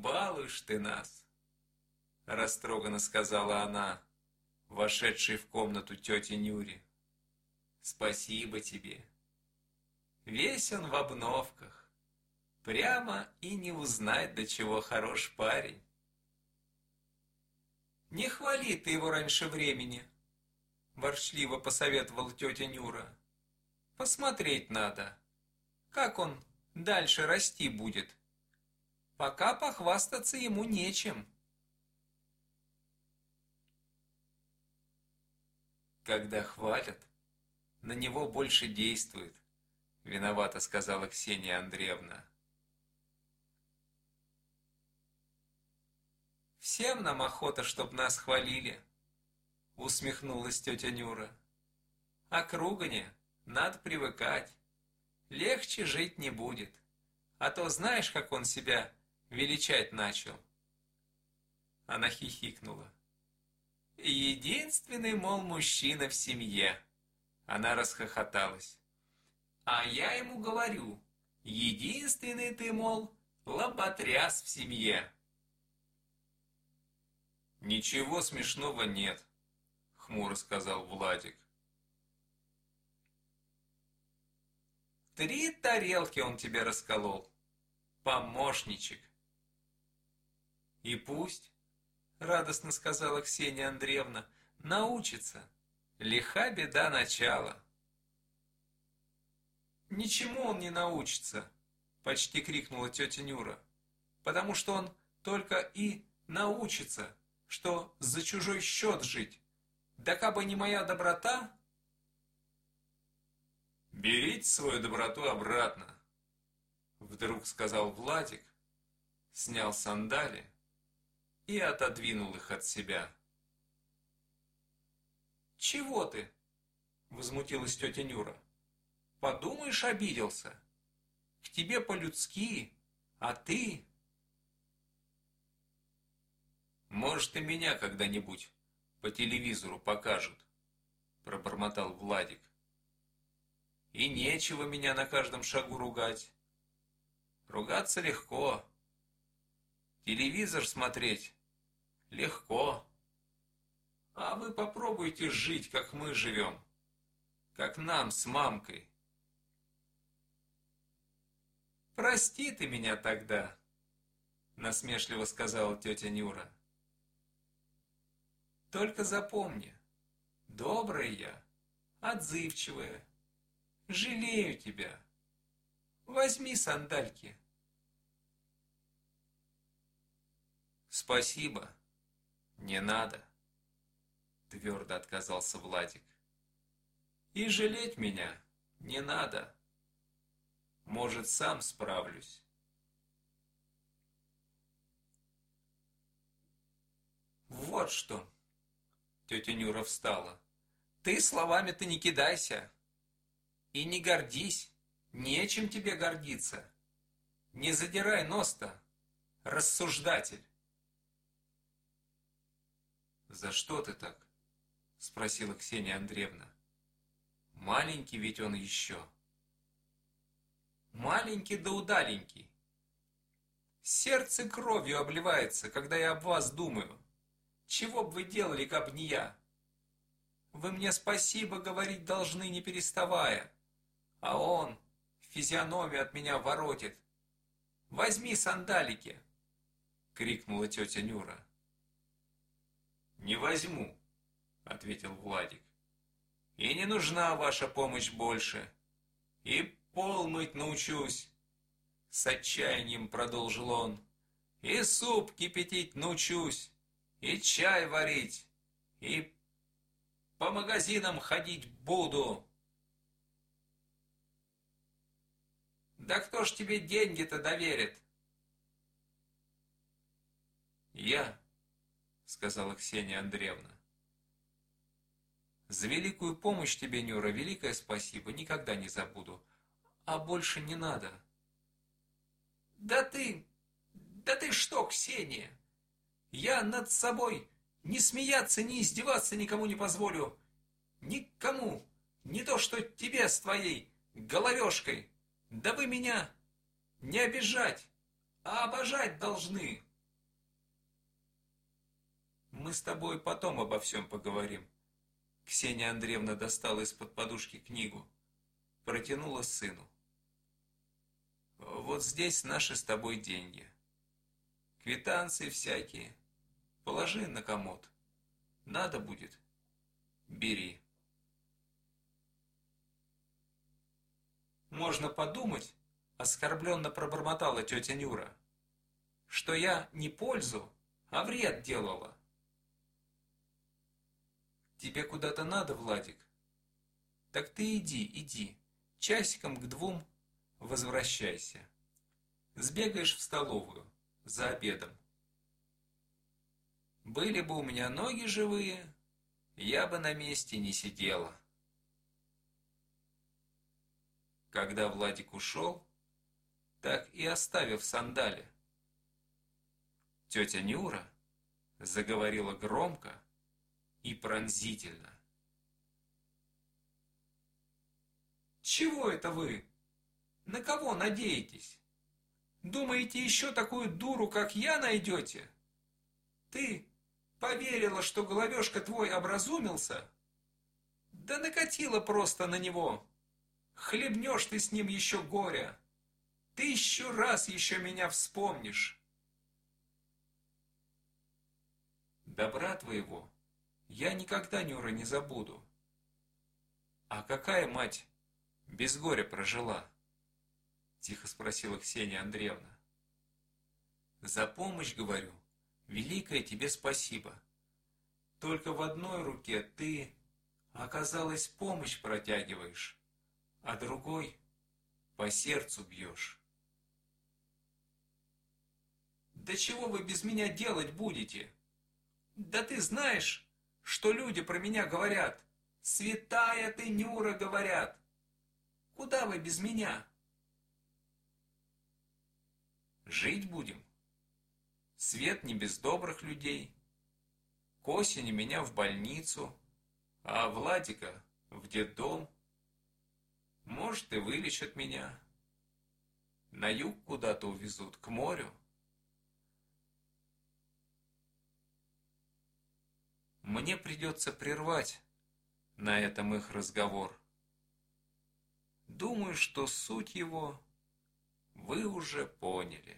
балуешь ты нас!» Растроганно сказала она, вошедшей в комнату тети Нюри. «Спасибо тебе. Весь он в обновках. Прямо и не узнать, до чего хорош парень. «Не хвали ты его раньше времени», – ворчливо посоветовал тетя Нюра. «Посмотреть надо, как он дальше расти будет. Пока похвастаться ему нечем». Когда хвалят, на него больше действует, виновата сказала Ксения Андреевна. Всем нам охота, чтоб нас хвалили, усмехнулась тетя Нюра. А к ругане надо привыкать. Легче жить не будет. А то знаешь, как он себя величать начал. Она хихикнула. Единственный, мол, мужчина в семье. Она расхохоталась. А я ему говорю, единственный ты, мол, лоботряс в семье. Ничего смешного нет, хмуро сказал Владик. Три тарелки он тебе расколол. Помощничек. И пусть, радостно сказала Ксения Андреевна, научится. Лиха беда начала. «Ничему он не научится!» – почти крикнула тетя Нюра. «Потому что он только и научится, что за чужой счет жить. Да кабы не моя доброта...» «Берите свою доброту обратно», — вдруг сказал Владик, снял сандали и отодвинул их от себя. «Чего ты?» — возмутилась тетя Нюра. Подумаешь, обиделся. К тебе по-людски, а ты... Может, и меня когда-нибудь по телевизору покажут, пробормотал Владик. И нечего меня на каждом шагу ругать. Ругаться легко. Телевизор смотреть легко. А вы попробуйте жить, как мы живем. Как нам с мамкой. «Прости ты меня тогда», — насмешливо сказала тетя Нюра. «Только запомни, добрая я, отзывчивая, жалею тебя. Возьми сандальки». «Спасибо, не надо», — твердо отказался Владик. «И жалеть меня не надо». Может, сам справлюсь. Вот что. Тетя Нюра встала. Ты словами-то не кидайся. И не гордись. Нечем тебе гордиться. Не задирай нос-то, рассуждатель. «За что ты так?» — спросила Ксения Андреевна. «Маленький ведь он еще». Маленький да удаленький. Сердце кровью обливается, когда я об вас думаю. Чего бы вы делали, как не я? Вы мне спасибо говорить должны, не переставая. А он физиономию от меня воротит. Возьми сандалики, крикнула тетя Нюра. Не возьму, ответил Владик. И не нужна ваша помощь больше. И пол мыть научусь!» С отчаянием продолжил он. «И суп кипятить научусь, и чай варить, и по магазинам ходить буду!» «Да кто ж тебе деньги-то доверит?» «Я», — сказала Ксения Андреевна. «За великую помощь тебе, Нюра, великое спасибо, никогда не забуду а больше не надо. Да ты, да ты что, Ксения? Я над собой не смеяться, не издеваться никому не позволю. Никому. Не то, что тебе с твоей головешкой. Да вы меня не обижать, а обожать должны. Мы с тобой потом обо всем поговорим. Ксения Андреевна достала из-под подушки книгу, протянула сыну. Вот здесь наши с тобой деньги. Квитанции всякие. Положи на комод. Надо будет. Бери. Можно подумать, оскорбленно пробормотала тетя Нюра, что я не пользу, а вред делала. Тебе куда-то надо, Владик? Так ты иди, иди. Часиком к двум возвращайся. Сбегаешь в столовую за обедом. Были бы у меня ноги живые, я бы на месте не сидела. Когда Владик ушел, так и оставив сандали, тетя Нюра заговорила громко и пронзительно. «Чего это вы? На кого надеетесь? Думаете, еще такую дуру, как я, найдете? Ты поверила, что головешка твой образумился? Да накатила просто на него. Хлебнешь ты с ним еще горя. Тысячу раз еще меня вспомнишь. Добра твоего я никогда, Нюра, не забуду. А какая мать без горя прожила? Тихо спросила Ксения Андреевна. За помощь, говорю, великое тебе спасибо. Только в одной руке ты, оказалось, помощь протягиваешь, а другой по сердцу бьешь. Да чего вы без меня делать будете? Да ты знаешь, что люди про меня говорят. Святая ты, Нюра, говорят. Куда вы без меня? Жить будем. Свет не без добрых людей. К осени меня в больницу, а Владика в детдом. Может, и вылечат меня. На юг куда-то увезут, к морю. Мне придется прервать на этом их разговор. Думаю, что суть его вы уже поняли.